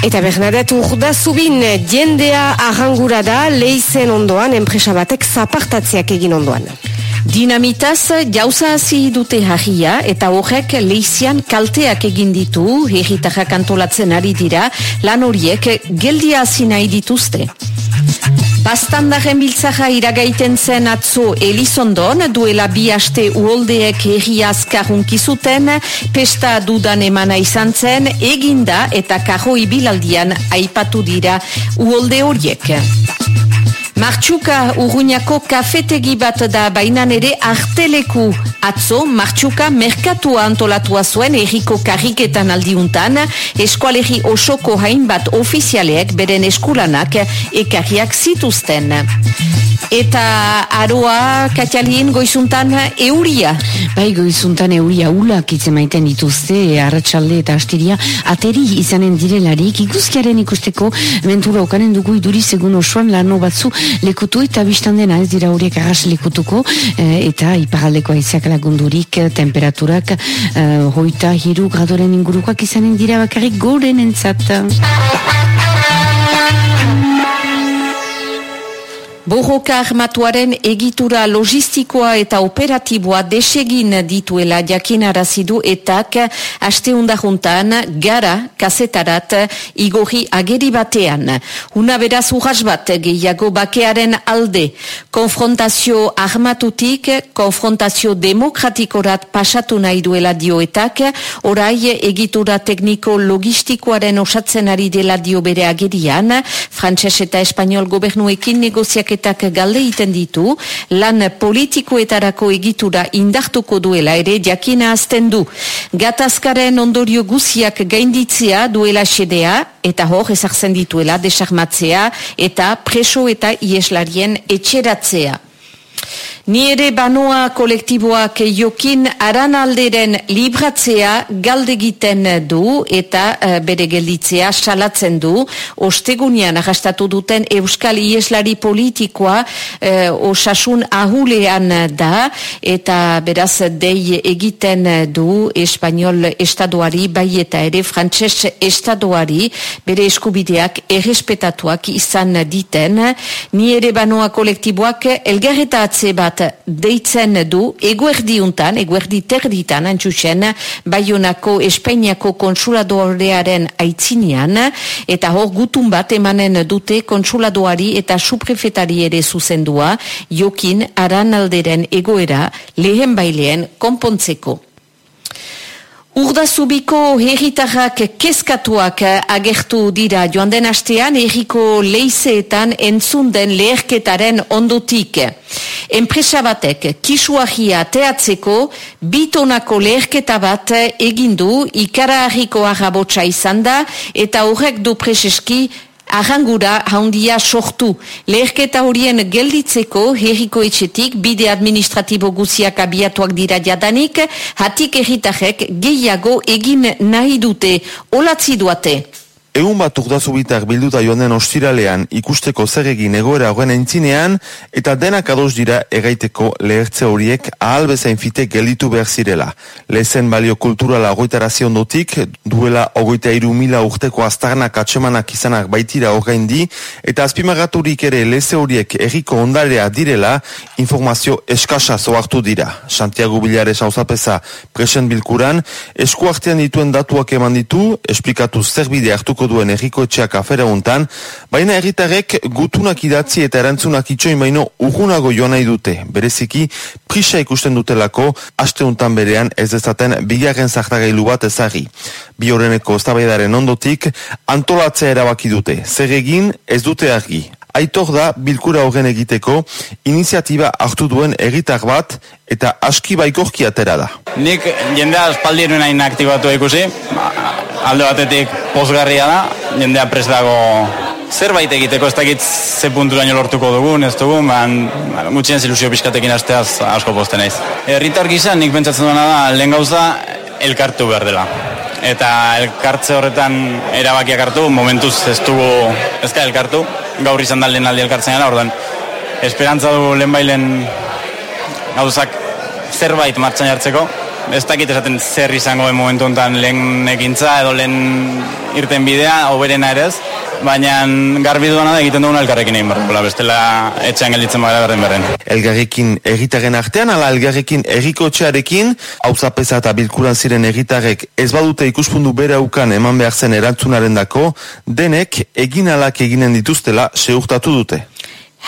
Eta Bernadette urda zubin jendea arrangura da leizen ondoan enpresa batek zapartatzeak egin ondoan. Dinamitaz jauza hasi dute harria eta horrek leizian kalteak egin ditu herritarrak antolatzen ari dira lan horiek geldia hasi nahi dituzte. Bastandaren biltzaja iragaiten zen atzo Elizondon, duela bi haste uoldeek herri azkarunkizuten, pesta dudan emana izan zen, eginda eta karroi bilaldian aipatu dira uolde horiek. Martxuka urruñako kafetegi bat da bainan ere arteleku. Atzo, Martxuka merkatua antolatua zuen erriko karriketan aldiuntan, eskualerri osoko hainbat ofizialeek beren eskulanak ekarriak zituzten. Eta aroa, katialien goizuntan euria. Bai, goizuntan euria ulak itzemaiten dituzte, arratsalde eta astiria, ateri izanen direlarik, ikuskiaren ikusteko, mentura okanen dugu iduri segun osoan lano batzu lekutu eta biztan dena ez dira horiek arras lekutuko, e, eta iparaldeko aiziak lagundurik, temperaturak, e, hoita, hiru, gradoren ingurukoak izanen dira bakarrik goren entzat. Borroka armatuaren egitura logistikoa eta operatiboa desegin dituela jakinarazidu etak asteundajuntan gara kasetarat igorri ageri batean. Una beraz urras bat gehiago bakearen alde. Konfrontazio armatutik, konfrontazio demokratikorat pasatu nahi duela dioetak, orai egitura tekniko logistikoaren osatzen ari dela dio bere agerian, frantses eta espanol gobernuekin negoziak eta galde iten ditu, lan politikoetarako egitura indartuko duela ere jakina azten du. Gatazkaren ondorio guziak gainditzea duela xedea, eta hor ezartzen dituela desarmatzea eta preso eta ieslarien etxeratzea. Ni ere banoa kolektiboak jokin aranalderen libratzea galdegiten du eta uh, bere gelditzea salatzen du. Ostegunian agastatu duten Euskal Ieslari politikoa uh, osasun ahulean da eta beraz dei egiten du Espainol Estadoari bai eta ere Frantses Estadoari bere eskubideak errespetatuak izan diten. Ni ere banoa kolektiboak elgarretatze bat deitzen du eguerdiuntan, eguerdi terditan antxusen, Bayonako Espainiako konsuladorearen aitzinean, eta hor gutun bat emanen dute konsuladoari eta suprefetari ere zuzendua, jokin aranalderen egoera lehen baileen konpontzeko. Urdazubiko herritarrak kezkatuak agertu dira joan den astean erriko leizeetan entzunden leherketaren ondotik. Enpresa batek kisuahia teatzeko bitonako leherketa bat egindu ikara harriko arrabotsa izan da eta horrek du preseski Arrangura haundia sortu. Leherketa horien gelditzeko herriko etxetik bide administratibo guziak abiatuak dira jadanik, hatik erritarek gehiago egin nahi dute. Olatzi duate. Egun bat urdazubitak bilduta joan den ostiralean ikusteko zer egin egoera horren entzinean eta denak ados dira egaiteko lehertze horiek ahal bezain fite gelditu behar zirela. Lezen balio kulturala ogoitara ziondotik, duela ogoita iru mila urteko aztarnak atsemanak izanak baitira horrein eta azpimagaturik ere leze horiek erriko ondarea direla informazio eskasa zoartu dira. Santiago Bilares hauzapeza presen bilkuran, eskuartean dituen datuak eman ditu, esplikatu zer bide hartuko duen erriko etxeak afera untan, baina erritarek gutunak idatzi eta erantzunak itxoin baino urgunago joan nahi dute. Bereziki, prisa ikusten dutelako, aste untan berean ez dezaten bigarren zartagailu bat ezari. Bi horreneko eztabaidaren ondotik, antolatzea erabaki dute. Zer egin ez dute argi. Aitor da bilkura horren egiteko iniziatiba hartu duen egitar bat eta aski baikorki atera da. Nik jendea espaldien nahi aktibatu ikusi, alde batetik posgarria da, jendea prestago zerbait egiteko ez dakit ze punturaino lortuko dugun, ez dugun, ban, ban mutxien zilusio pixkatekin asteaz asko posten naiz. Herritar gizan nik pentsatzen duena da, lehen gauza, elkartu behar dela. Eta elkartze horretan erabakiak hartu, momentuz ez dugu ezka elkartu, gaur izan da lehen aldi elkartzen gara, ordan, esperantza du lehen bailen gauzak zerbait martxan jartzeko, ez dakit esaten zer izango den momentu enten lehen ekintza edo lehen irten bidea, oberena ere ez, baina garbi duana da egiten duguna elkarrekin egin barra, bestela etxean gelditzen bada berden berren. Elgarrekin egitaren artean, ala elgarrekin egikotxearekin, hau zapesa eta bilkuran ziren egitarek ez badute ikuspundu bere ukan eman behar zen erantzunaren dako, denek egin alak eginen dituztela seurtatu dute.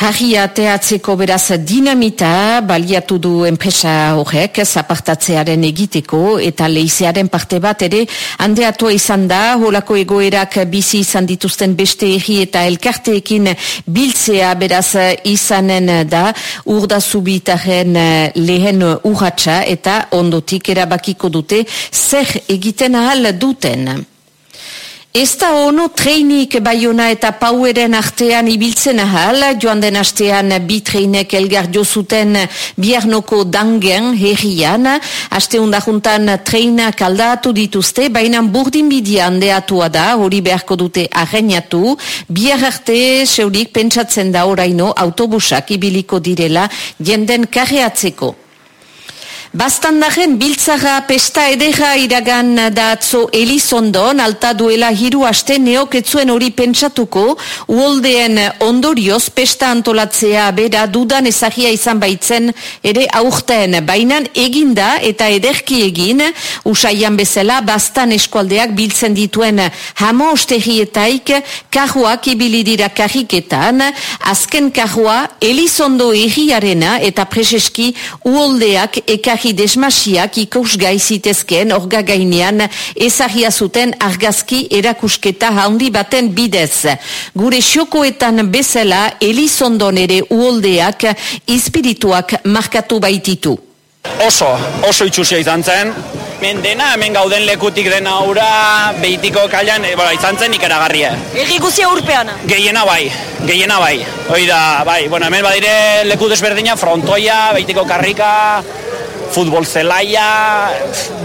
Harria teatzeko beraz dinamita baliatu du enpresa horrek zapartatzearen egiteko eta leizearen parte bat ere handeatua izan da holako egoerak bizi izan dituzten beste egi eta elkarteekin biltzea beraz izanen da urda zubitaren lehen urratxa eta ondotik erabakiko dute zer egiten ahal duten. Ez da ono treinik baiona eta paueren artean ibiltzen ahal, joan den astean bi treinek elgar jozuten biarnoko dangen herrian, aste hundajuntan treinak aldatu dituzte, baina burdin bidia handeatua da, hori beharko dute arreinatu, biar arte seurik pentsatzen da oraino autobusak ibiliko direla jenden karreatzeko. Bastandaren biltzaga pesta edera iragan da atzo Elizondon, alta duela hiru aste neoketzuen hori pentsatuko, uoldeen ondorioz pesta antolatzea bera dudan ezagia izan baitzen ere aurten, bainan eginda eta ederki egin, usaian bezala bastan eskualdeak biltzen dituen hamo osterietaik kajuak ibilidira kajiketan, azken kajua Elizondo egiarena eta preseski uoldeak ekar Ilargi desmasiak ikous gaizitezkeen orga gainean ezagia zuten argazki erakusketa haundi baten bidez. Gure xokoetan bezala Elizondon ere uoldeak espirituak markatu baititu. Oso, oso itxusia izan zen. Hemen dena, hemen gauden lekutik dena aura, behitiko kailan, e, izan zen ikeragarria. Egi guzia urpean? Gehiena bai, gehiena bai. Hoi da, bai, bueno, hemen badire leku desberdina, frontoia, behitiko karrika, futbol zelaia,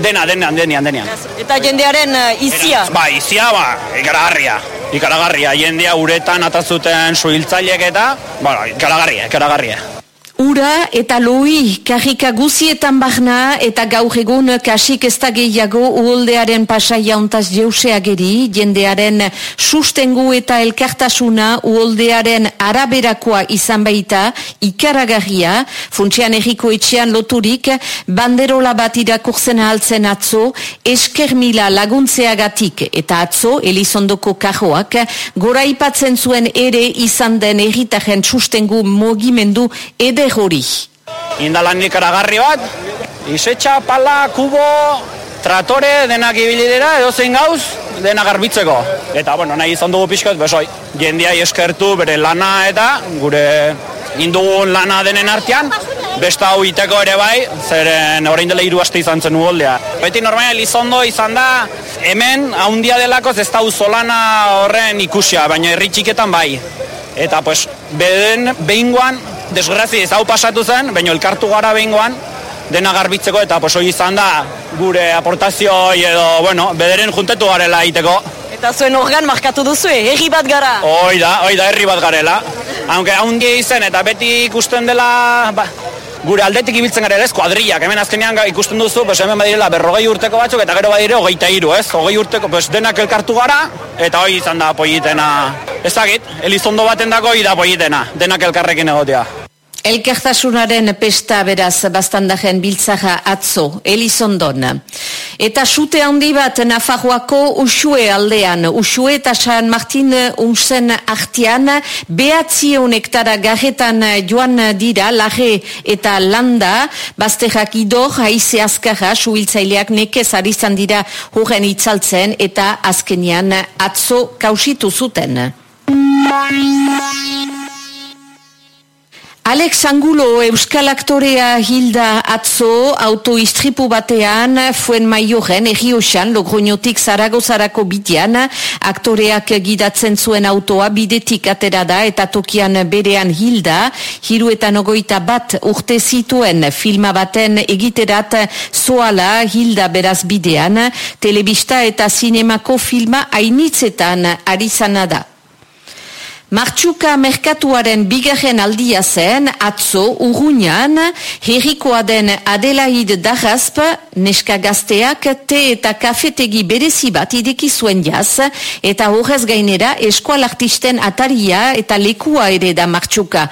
dena, dena, dena, dena. Eta jendearen uh, izia? Ba, izia, ba, ikaragarria. Ikaragarria, jendea uretan atazuten suhiltzaileek eta, ba, ikaragarria, ikaragarria. Ura eta loi karrika guzietan barna eta gaur egun kasik ez da gehiago uoldearen pasai jauntaz jeuseageri, jendearen sustengu eta elkartasuna uoldearen araberakoa izan baita ikaragarria, funtsian erriko etxean loturik, banderola bat irakurzen haltzen atzo, esker mila laguntzeagatik eta atzo, Elizondoko kajoak, gora ipatzen zuen ere izan den erritaren sustengu mogimendu eder hori. Indalan ikaragarri bat, isetxa, pala, kubo, tratore, denak ibilidera, edo zein gauz, dena garbitzeko. Eta, bueno, nahi izan dugu pixkot, besoi, jendia eskertu bere lana eta gure indugun lana denen artean, besta hau iteko ere bai, zeren orain dela hiru aste izan zen ugoldea. Beti normal izondo izan da, hemen, haundia delako ez da uzolana horren ikusia, baina herri txiketan bai. Eta, pues, beden, behingoan, desgrazi ez hau pasatu zen, baina elkartu gara behingoan, dena garbitzeko eta posoi izan da gure aportazio edo, bueno, bederen juntetu garela iteko. Eta zuen organ markatu duzu, herri bat gara? Hoi da, hoi da, herri bat garela. Aunque haundia izen eta beti ikusten dela, ba, gure aldetik ibiltzen gara ez, kuadriak, hemen azkenean ikusten duzu, pues hemen badirela berrogei urteko batzuk, eta gero badire hogeita iru, ez, hogei urteko, pues denak elkartu gara, eta hoi izan da poitena, ezagit, elizondo baten dako, da poitena, denak elkarrekin egotea. Elkartasunaren pesta beraz bastandajen biltzaja atzo, Elizondon. Eta sute handi bat Nafarroako usue aldean, usue eta San Martin unzen artian, behatzion hektara garretan joan dira, lage eta landa, bazterrak idor, haize azkarra, suhiltzaileak nekez arizan dira horren itzaltzen, eta azkenian atzo kausitu zuten. Alex Angulo euskal aktorea hilda atzo autoistripu batean fuen maioren errioxan logroñotik zaragozarako bidean aktoreak gidatzen zuen autoa bidetik atera da eta tokian berean hilda hiru eta nogoita bat urte zituen filma baten egiterat zoala hilda beraz bidean telebista eta sinemako filma ainitzetan arizana da. Martxuka merkatuaren bigarren aldia zen, atzo, urruñan, herrikoa den Adelaide Darrasp, neska gazteak, te eta kafetegi berezi bat ideki zuen jaz, eta horrez gainera eskualartisten ataria eta lekua ere da Martxuka.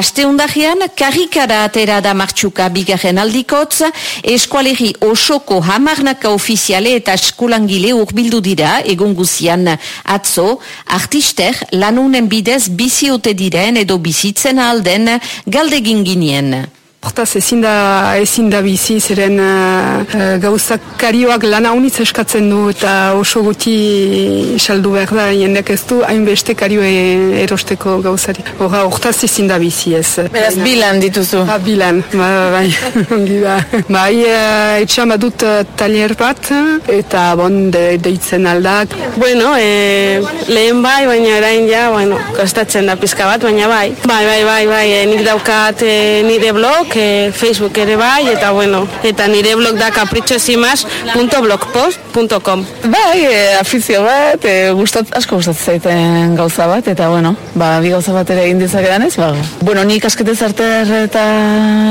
Aste undajean, karikara atera da Martxuka bigarren aldikotz, eskualeri osoko hamarnaka ofiziale eta eskulangile urbildu dira, egun guzian atzo, artister lanunen bidez bizi ote diren edo bizitzen alden galdegin ginien. Hortaz ezin da, ezin da bizi, zeren uh, gauzak karioak lana unitz eskatzen du eta oso guti saldu behar da jendeak ez du hainbeste kario e, erosteko gauzari. Horra, hortaz ezin da bizi ez. Beraz, bilan dituzu? Ba, bilan, ba, bai, ongi da. Bai, uh, etxan badut uh, talier bat eta bon de, deitzen aldak. Bueno, e, lehen bai, baina erain ja, bueno, kostatzen da pizka bat, baina bai. Bai, bai, bai, bai, e, nik daukat e, nire blog, e, Facebook ere bai, eta bueno, eta nire blog da caprichoesimas.blogpost.com Bai, e, afizio bat, e, gustat, asko gustatzen zaiten gauza bat, eta bueno, ba, bi gauza bat ere egin dizakeran ez, ba, bueno, nik asketez arter eta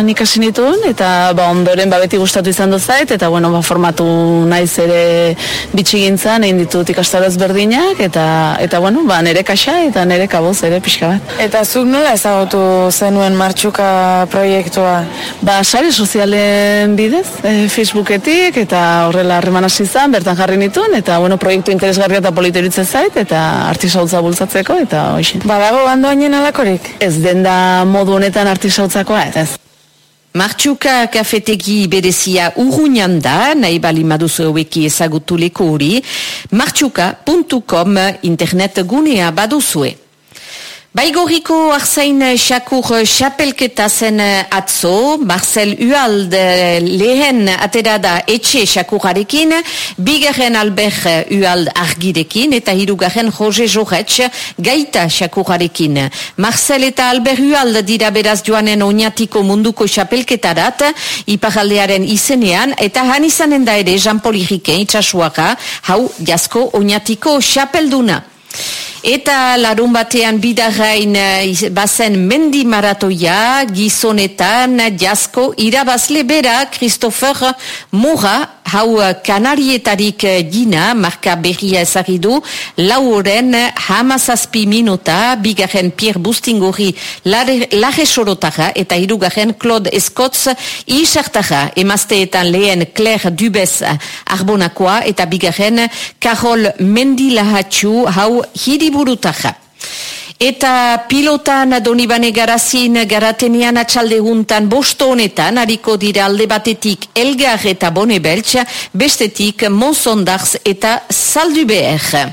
nik hasi nituen, eta ba, ondoren ba, beti gustatu izan dut zait, eta bueno, ba, formatu naiz ere bitxigintzan, egin ditut ikastaroz berdinak, eta, eta bueno, ba, nire kaxa eta nire kaboz ere pixka bat. Eta zuk nola ezagutu zenuen martxuka proiektua? Ba, sare sozialen bidez, e, Facebooketik, eta horrela harreman hasi izan, bertan jarri nituen, eta bueno, proiektu interesgarria eta politeritze zait, eta artisautza bultzatzeko, eta hoxe. Ba, dago bandoainen alakorik? Ez den da modu honetan artisautzakoa, ez. Martxuka kafetegi berezia urruñan da, nahi bali maduzu haueki ezagutu leko hori, martxuka.com internet gunea baduzue. Baigoriko arzain xakur xapelketa zen atzo, Marcel Uald lehen atera da etxe xakurarekin, bigarren Albert Uald argirekin eta hirugarren Jose Jorretx gaita xakurarekin. Marcel eta Albert Uald dira beraz joanen oinatiko munduko xapelketarat, iparaldearen izenean, eta han izanen da ere Jean-Paul Iriken itxasuaka, hau jasko oinatiko xapelduna. Eta larun batean bidarrain bazen mendi maratoia gizonetan jasko irabazle bera Christopher Mura hau kanarietarik gina marka berria ezagidu lauren hamazazpi minuta bigarren Pierre Bustingori lare sorotara eta irugarren Claude Escotz isartara emazteetan lehen Claire Dubez arbonakoa eta bigarren Carol Mendilahatxu hau hiriburutaja. Eta pilotan Donibane Garazin garatenian atxalde juntan bosto honetan hariko dira alde batetik Elgar eta Bonebeltsa, bestetik Monsondarz eta Saldu BR.